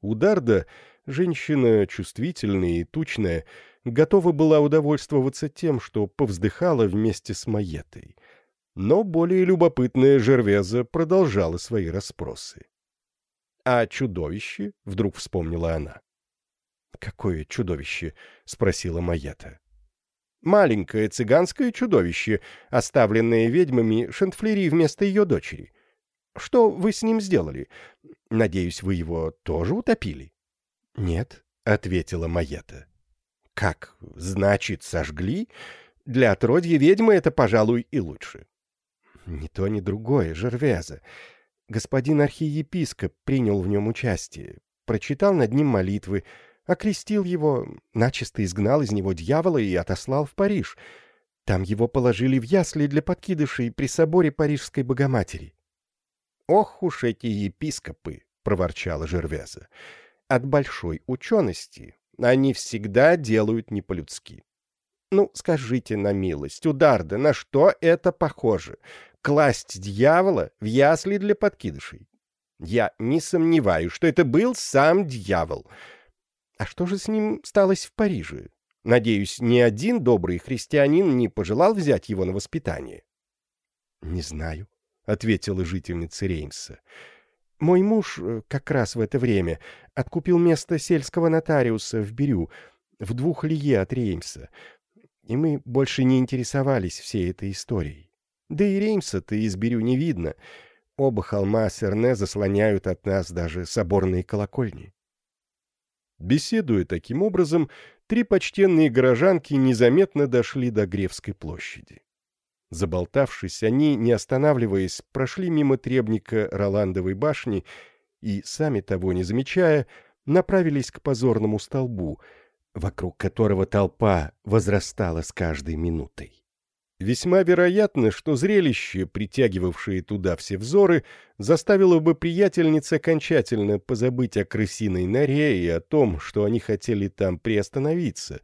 Ударда, женщина чувствительная и тучная, готова была удовольствоваться тем, что повздыхала вместе с Маетой. Но более любопытная Жервеза продолжала свои расспросы. «А чудовище?» — вдруг вспомнила она. «Какое чудовище?» — спросила Маета. Маленькое цыганское чудовище, оставленное ведьмами Шентфлери вместо ее дочери. Что вы с ним сделали? Надеюсь, вы его тоже утопили? — Нет, — ответила Маета. — Как? Значит, сожгли? Для отродья ведьмы это, пожалуй, и лучше. — Ни то, ни другое, Жервеза. Господин архиепископ принял в нем участие, прочитал над ним молитвы, окрестил его, начисто изгнал из него дьявола и отослал в Париж. Там его положили в ясли для подкидышей при соборе Парижской Богоматери. — Ох уж эти епископы! — проворчала Жервеза. — От большой учености они всегда делают не по-людски. Ну, скажите на милость, Ударда, на что это похоже? Класть дьявола в ясли для подкидышей? Я не сомневаюсь, что это был сам дьявол — а что же с ним сталось в Париже? Надеюсь, ни один добрый христианин не пожелал взять его на воспитание. — Не знаю, — ответила жительница Реймса. — Мой муж э, как раз в это время откупил место сельского нотариуса в Бирю, в двух лие от Реймса, и мы больше не интересовались всей этой историей. Да и Реймса-то из Бирю не видно. Оба холма Серне заслоняют от нас даже соборные колокольни. Беседуя таким образом, три почтенные горожанки незаметно дошли до Гревской площади. Заболтавшись, они, не останавливаясь, прошли мимо требника Роландовой башни и, сами того не замечая, направились к позорному столбу, вокруг которого толпа возрастала с каждой минутой. Весьма вероятно, что зрелище, притягивавшее туда все взоры, заставило бы приятельниц окончательно позабыть о крысиной норе и о том, что они хотели там приостановиться,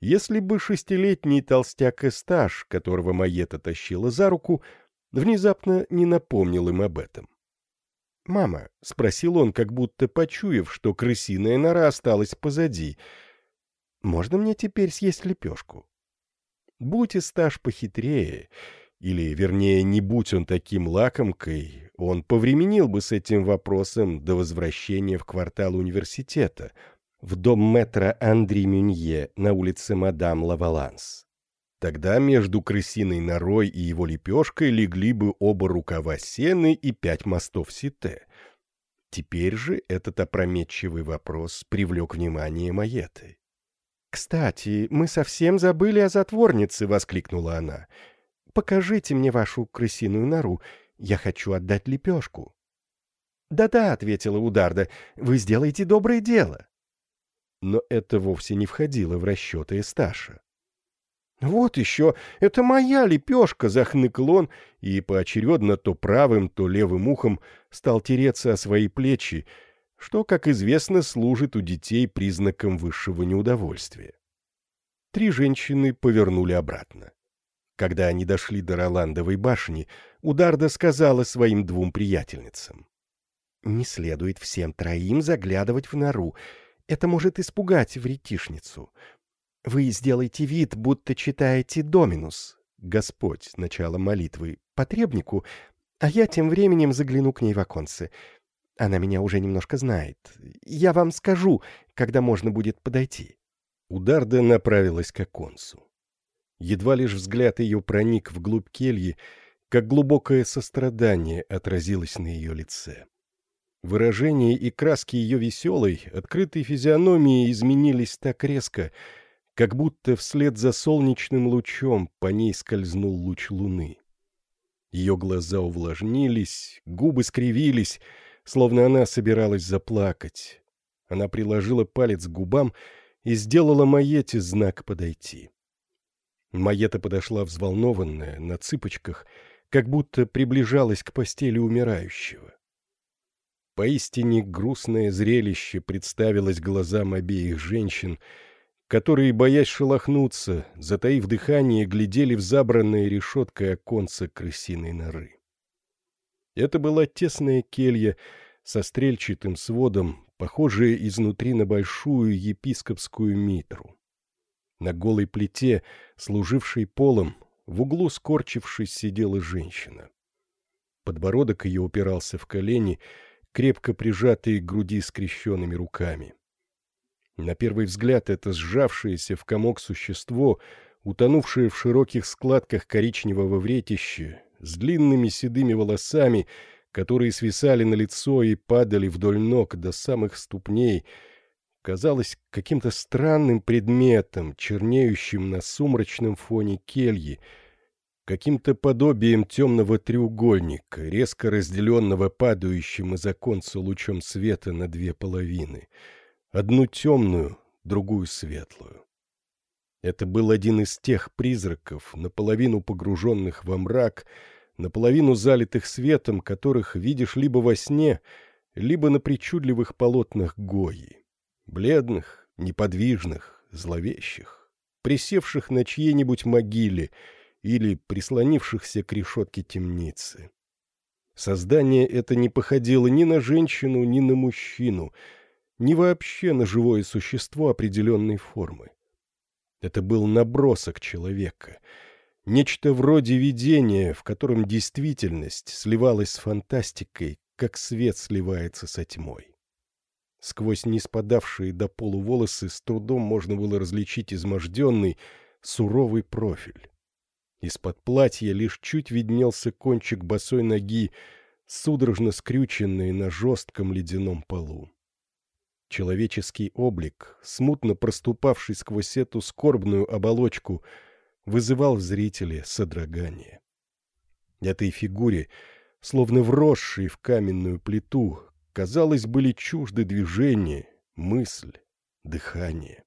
если бы шестилетний толстяк Эстаж, которого Маета тащила за руку, внезапно не напомнил им об этом. «Мама», — спросил он, как будто почуяв, что крысиная нора осталась позади, — «можно мне теперь съесть лепешку?» Будь Исташ похитрее, или, вернее, не будь он таким лакомкой, он повременил бы с этим вопросом до возвращения в квартал университета, в дом мэтра Андри Мюнье на улице Мадам Лаваланс. Тогда между крысиной норой и его лепешкой легли бы оба рукава сены и пять мостов сите. Теперь же этот опрометчивый вопрос привлек внимание Маеты. «Кстати, мы совсем забыли о затворнице!» — воскликнула она. «Покажите мне вашу крысиную нору. Я хочу отдать лепешку». «Да-да», — ответила Ударда, — «вы сделаете доброе дело». Но это вовсе не входило в расчеты Эсташа. «Вот еще, это моя лепешка!» — захныкал он, и поочередно то правым, то левым ухом стал тереться о свои плечи, что, как известно, служит у детей признаком высшего неудовольствия. Три женщины повернули обратно. Когда они дошли до Роландовой башни, Ударда сказала своим двум приятельницам. «Не следует всем троим заглядывать в нору. Это может испугать вретишницу. Вы сделайте вид, будто читаете «Доминус», Господь, начало молитвы, потребнику, а я тем временем загляну к ней в оконце. Она меня уже немножко знает. Я вам скажу, когда можно будет подойти». Ударда направилась к оконцу. Едва лишь взгляд ее проник вглубь кельи, как глубокое сострадание отразилось на ее лице. Выражение и краски ее веселой, открытой физиономии изменились так резко, как будто вслед за солнечным лучом по ней скользнул луч луны. Ее глаза увлажнились, губы скривились, словно она собиралась заплакать. Она приложила палец к губам и сделала Маете знак подойти. Маета подошла взволнованная, на цыпочках, как будто приближалась к постели умирающего. Поистине грустное зрелище представилось глазам обеих женщин — которые, боясь шелохнуться, затаив дыхание, глядели в забранное решеткой оконце крысиной норы. Это была тесная келья со стрельчатым сводом, похожая изнутри на большую епископскую митру. На голой плите, служившей полом, в углу скорчившись сидела женщина. Подбородок ее упирался в колени, крепко прижатые к груди скрещенными руками. На первый взгляд это сжавшееся в комок существо, утонувшее в широких складках коричневого вретища, с длинными седыми волосами, которые свисали на лицо и падали вдоль ног до самых ступней, казалось каким-то странным предметом, чернеющим на сумрачном фоне кельи, каким-то подобием темного треугольника, резко разделенного падающим из оконца лучом света на две половины — Одну темную, другую светлую. Это был один из тех призраков, наполовину погруженных во мрак, наполовину залитых светом, которых видишь либо во сне, либо на причудливых полотнах Гои. Бледных, неподвижных, зловещих, присевших на чьей-нибудь могиле или прислонившихся к решетке темницы. Создание это не походило ни на женщину, ни на мужчину — ни вообще на живое существо определенной формы. Это был набросок человека, нечто вроде видения, в котором действительность сливалась с фантастикой, как свет сливается со тьмой. Сквозь неспадавшие до полу волосы с трудом можно было различить изможденный, суровый профиль. Из-под платья лишь чуть виднелся кончик босой ноги, судорожно скрюченный на жестком ледяном полу. Человеческий облик, смутно проступавший сквозь эту скорбную оболочку, вызывал в зрителе содрогание. Этой фигуре, словно вросшей в каменную плиту, казалось, были чужды движения, мысль, дыхание.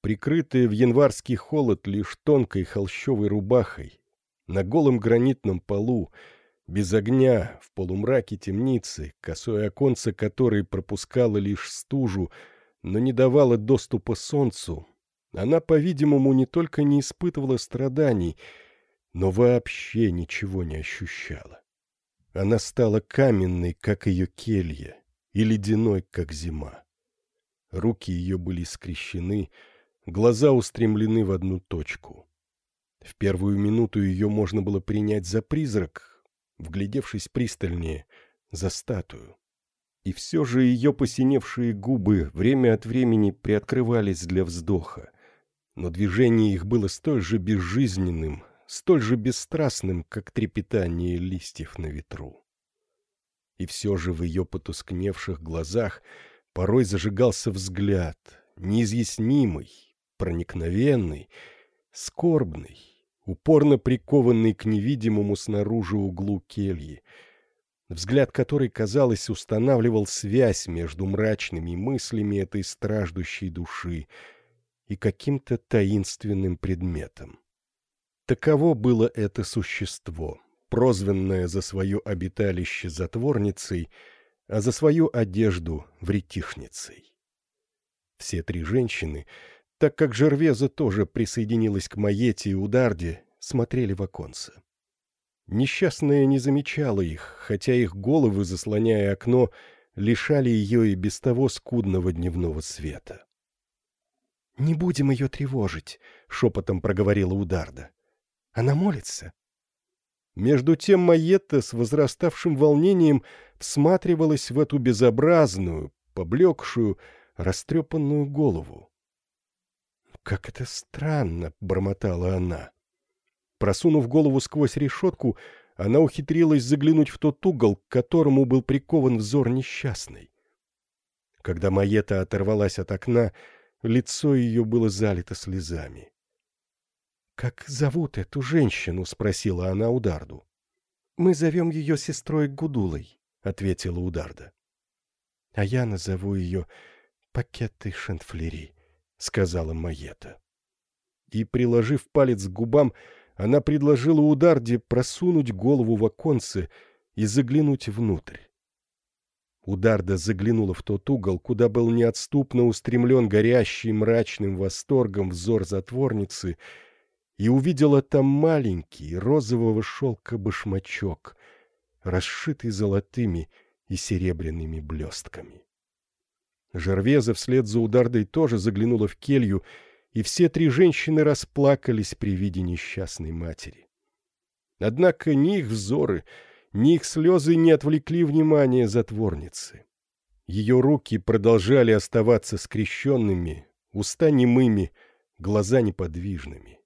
Прикрытая в январский холод лишь тонкой холщовой рубахой, на голом гранитном полу — без огня, в полумраке темницы, косое оконце которой пропускало лишь стужу, но не давало доступа солнцу, она, по-видимому, не только не испытывала страданий, но вообще ничего не ощущала. Она стала каменной, как ее келья, и ледяной, как зима. Руки ее были скрещены, глаза устремлены в одну точку. В первую минуту ее можно было принять за призрак, вглядевшись пристальнее, за статую. И все же ее посиневшие губы время от времени приоткрывались для вздоха, но движение их было столь же безжизненным, столь же бесстрастным, как трепетание листьев на ветру. И все же в ее потускневших глазах порой зажигался взгляд, неизъяснимый, проникновенный, скорбный, упорно прикованный к невидимому снаружи углу кельи, взгляд которой, казалось, устанавливал связь между мрачными мыслями этой страждущей души и каким-то таинственным предметом. Таково было это существо, прозванное за свое обиталище затворницей, а за свою одежду вретишницей. Все три женщины, так как Жервеза тоже присоединилась к Маете и Ударде, смотрели в оконце. Несчастная не замечала их, хотя их головы, заслоняя окно, лишали ее и без того скудного дневного света. «Не будем ее тревожить», — шепотом проговорила Ударда. «Она молится». Между тем Майетта с возраставшим волнением всматривалась в эту безобразную, поблекшую, растрепанную голову. «Как это странно!» — бормотала она. Просунув голову сквозь решетку, она ухитрилась заглянуть в тот угол, к которому был прикован взор несчастный. Когда Маета оторвалась от окна, лицо ее было залито слезами. «Как зовут эту женщину?» — спросила она Ударду. «Мы зовем ее сестрой Гудулой», — ответила Ударда. «А я назову ее Пакетой Шенфлери», — сказала Маета. И, приложив палец к губам, она предложила Ударде просунуть голову в оконце и заглянуть внутрь. Ударда заглянула в тот угол, куда был неотступно устремлен горящий мрачным восторгом взор затворницы, и увидела там маленький розового шелка башмачок, расшитый золотыми и серебряными блестками. Жервеза вслед за Удардой тоже заглянула в келью и все три женщины расплакались при виде несчастной матери. Однако ни их взоры, ни их слезы не отвлекли внимание затворницы. Ее руки продолжали оставаться скрещенными, уста немыми, глаза неподвижными.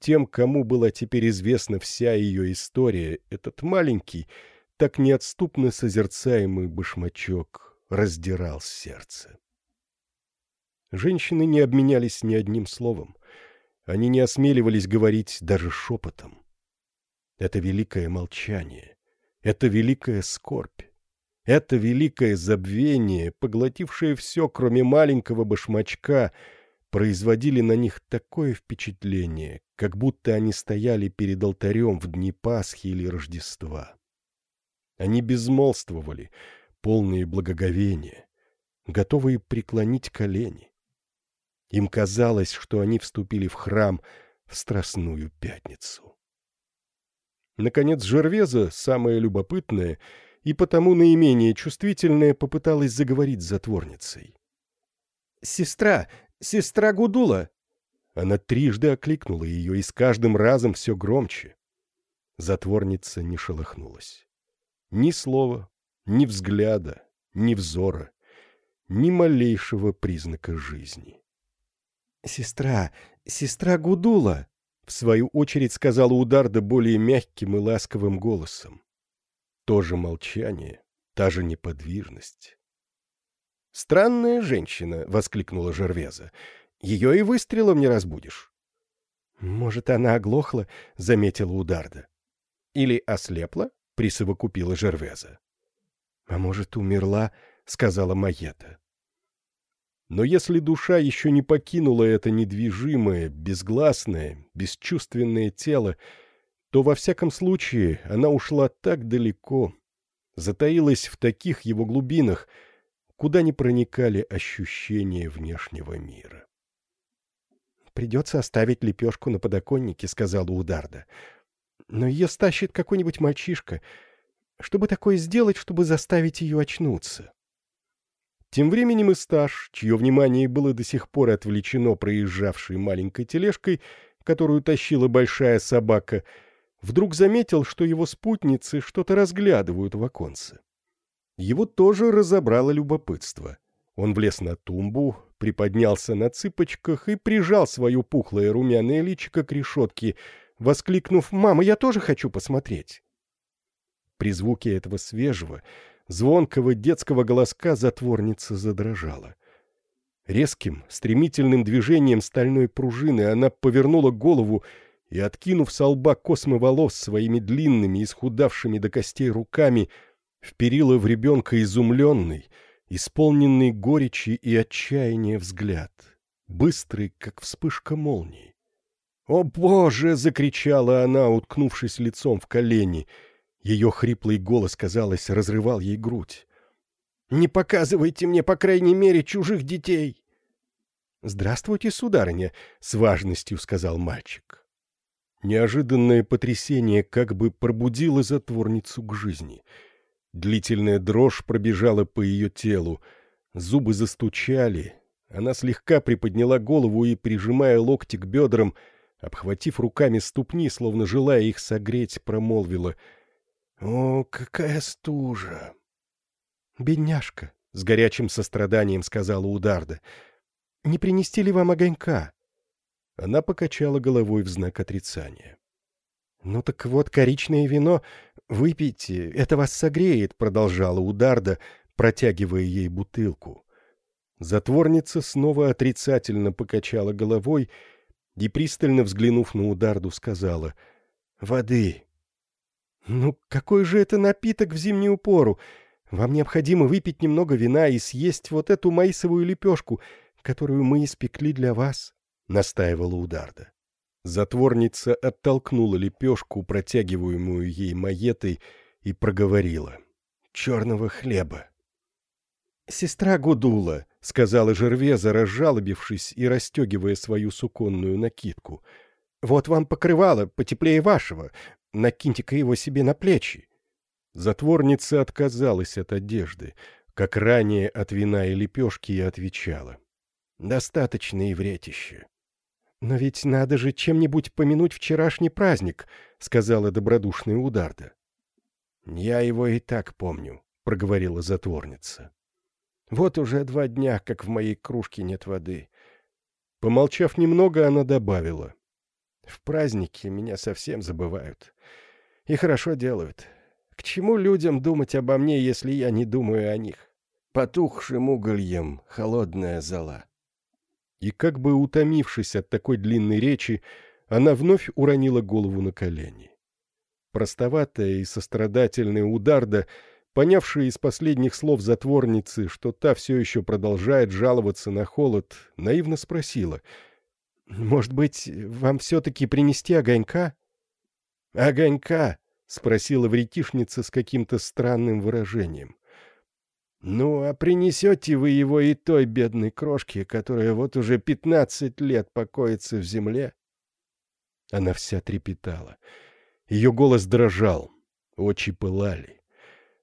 Тем, кому была теперь известна вся ее история, этот маленький, так неотступно созерцаемый башмачок раздирал сердце. Женщины не обменялись ни одним словом. Они не осмеливались говорить даже шепотом. Это великое молчание, это великая скорбь, это великое забвение, поглотившее все, кроме маленького башмачка, производили на них такое впечатление, как будто они стояли перед алтарем в дни Пасхи или Рождества. Они безмолвствовали, полные благоговения, готовые преклонить колени. Им казалось, что они вступили в храм в Страстную Пятницу. Наконец Жервеза, самая любопытная и потому наименее чувствительная, попыталась заговорить с затворницей. «Сестра! Сестра Гудула!» Она трижды окликнула ее, и с каждым разом все громче. Затворница не шелохнулась. Ни слова, ни взгляда, ни взора, ни малейшего признака жизни. «Сестра, сестра Гудула!» — в свою очередь сказала Ударда более мягким и ласковым голосом. То же молчание, та же неподвижность. «Странная женщина!» — воскликнула Жервеза. «Ее и выстрелом не разбудишь». «Может, она оглохла?» — заметила Ударда. «Или ослепла?» — присовокупила Жервеза. «А может, умерла?» — сказала Маета. Но если душа еще не покинула это недвижимое, безгласное, бесчувственное тело, то во всяком случае она ушла так далеко, затаилась в таких его глубинах, куда не проникали ощущения внешнего мира. «Придется оставить лепешку на подоконнике», — сказала Ударда. «Но ее стащит какой-нибудь мальчишка. Что бы такое сделать, чтобы заставить ее очнуться?» Тем временем Исташ, чье внимание было до сих пор отвлечено проезжавшей маленькой тележкой, которую тащила большая собака, вдруг заметил, что его спутницы что-то разглядывают в оконце. Его тоже разобрало любопытство. Он влез на тумбу, приподнялся на цыпочках и прижал свое пухлое румяное личико к решетке, воскликнув «Мама, я тоже хочу посмотреть!». При звуке этого свежего, звонкого детского голоска затворница задрожала. Резким, стремительным движением стальной пружины она повернула голову и, откинув со лба космы волос своими длинными, исхудавшими до костей руками, вперила в ребенка изумленный, исполненный горечи и отчаяния взгляд, быстрый, как вспышка молнии. «О, Боже!» — закричала она, уткнувшись лицом в колени. Ее хриплый голос, казалось, разрывал ей грудь. «Не показывайте мне, по крайней мере, чужих детей!» «Здравствуйте, сударыня!» — с важностью сказал мальчик. Неожиданное потрясение как бы пробудило затворницу к жизни. Длительная дрожь пробежала по ее телу, зубы застучали, она слегка приподняла голову и, прижимая локти к бедрам, обхватив руками ступни, словно желая их согреть, промолвила «О, какая стужа!» «Бедняжка!» — с горячим состраданием сказала Ударда. «Не принести ли вам огонька?» Она покачала головой в знак отрицания. «Ну так вот, коричное вино. Выпейте, это вас согреет», — продолжала Ударда, протягивая ей бутылку. Затворница снова отрицательно покачала головой и, пристально взглянув на Ударду, сказала «Воды». «Ну, какой же это напиток в зимнюю пору? Вам необходимо выпить немного вина и съесть вот эту маисовую лепешку, которую мы испекли для вас», — настаивала Ударда. Затворница оттолкнула лепешку, протягиваемую ей маетой, и проговорила. «Черного хлеба». «Сестра Гудула», — сказала Жервеза, разжалобившись и расстегивая свою суконную накидку. «Вот вам покрывало, потеплее вашего. Накиньте-ка его себе на плечи». Затворница отказалась от одежды, как ранее от вина и лепешки и отвечала. «Достаточно и вретище». «Но ведь надо же чем-нибудь помянуть вчерашний праздник», — сказала добродушная Ударда. «Я его и так помню», — проговорила затворница. Вот уже два дня, как в моей кружке нет воды. Помолчав немного, она добавила. В праздники меня совсем забывают. И хорошо делают. К чему людям думать обо мне, если я не думаю о них? Потухшим угольем холодная зола. И как бы утомившись от такой длинной речи, она вновь уронила голову на колени. Простоватая и сострадательная Ударда — понявшая из последних слов затворницы, что та все еще продолжает жаловаться на холод, наивно спросила. «Может быть, вам все-таки принести огонька?» «Огонька?» — спросила вретишница с каким-то странным выражением. «Ну, а принесете вы его и той бедной крошке, которая вот уже пятнадцать лет покоится в земле?» Она вся трепетала. Ее голос дрожал, очи пылали.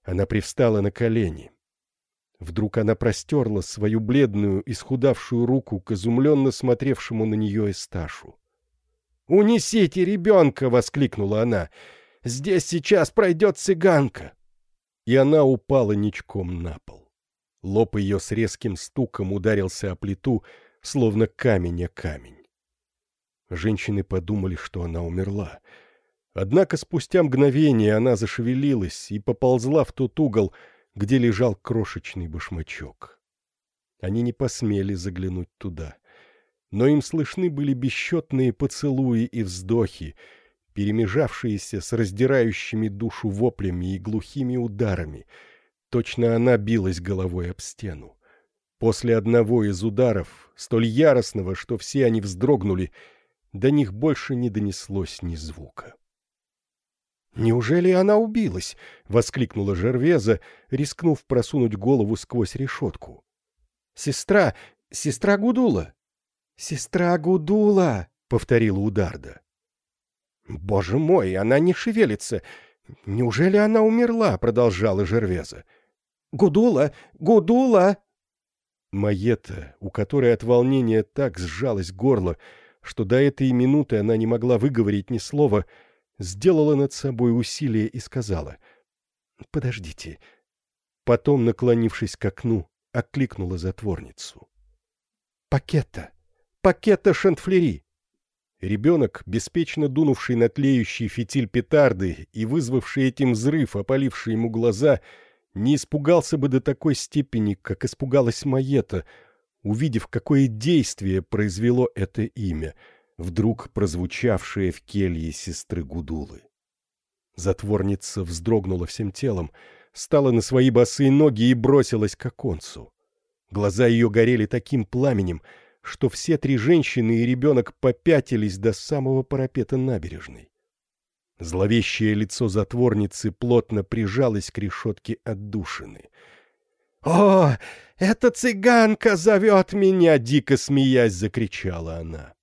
Она привстала на колени. Вдруг она простерла свою бледную, исхудавшую руку к изумленно смотревшему на нее Эсташу. «Унесите ребенка!» — воскликнула она. «Здесь сейчас пройдет цыганка!» И она упала ничком на пол. Лоб ее с резким стуком ударился о плиту, словно камень о камень. Женщины подумали, что она умерла — Однако спустя мгновение она зашевелилась и поползла в тот угол, где лежал крошечный башмачок. Они не посмели заглянуть туда. Но им слышны были бесчетные поцелуи и вздохи, перемежавшиеся с раздирающими душу воплями и глухими ударами. Точно она билась головой об стену. После одного из ударов, столь яростного, что все они вздрогнули, до них больше не донеслось ни звука. «Неужели она убилась?» — воскликнула Жервеза, рискнув просунуть голову сквозь решетку. «Сестра! Сестра Гудула!» «Сестра Гудула!» — повторила Ударда. «Боже мой, она не шевелится! Неужели она умерла?» — продолжала Жервеза. «Гудула! Гудула!» Маета, у которой от волнения так сжалось горло, что до этой минуты она не могла выговорить ни слова, — сделала над собой усилие и сказала «Подождите». Потом, наклонившись к окну, окликнула затворницу. «Пакета! Пакета шантфлери!» Ребенок, беспечно дунувший на тлеющий фитиль петарды и вызвавший этим взрыв, опаливший ему глаза, не испугался бы до такой степени, как испугалась Маета, увидев, какое действие произвело это имя — вдруг прозвучавшее в келье сестры Гудулы. Затворница вздрогнула всем телом, стала на свои босые ноги и бросилась к оконцу. Глаза ее горели таким пламенем, что все три женщины и ребенок попятились до самого парапета набережной. Зловещее лицо затворницы плотно прижалось к решетке отдушины. «О, эта цыганка зовет меня!» — дико смеясь закричала она.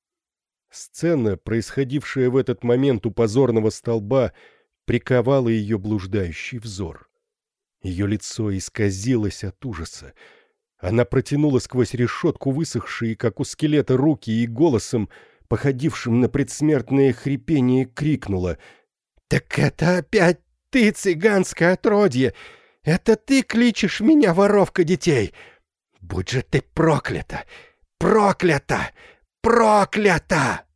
Сцена, происходившая в этот момент у позорного столба, приковала ее блуждающий взор. Ее лицо исказилось от ужаса. Она протянула сквозь решетку высохшие, как у скелета, руки и голосом, походившим на предсмертное хрипение, крикнула «Так это опять ты, цыганское отродье! Это ты кличешь меня, воровка детей! Будь же ты проклята! Проклята! Проклята!»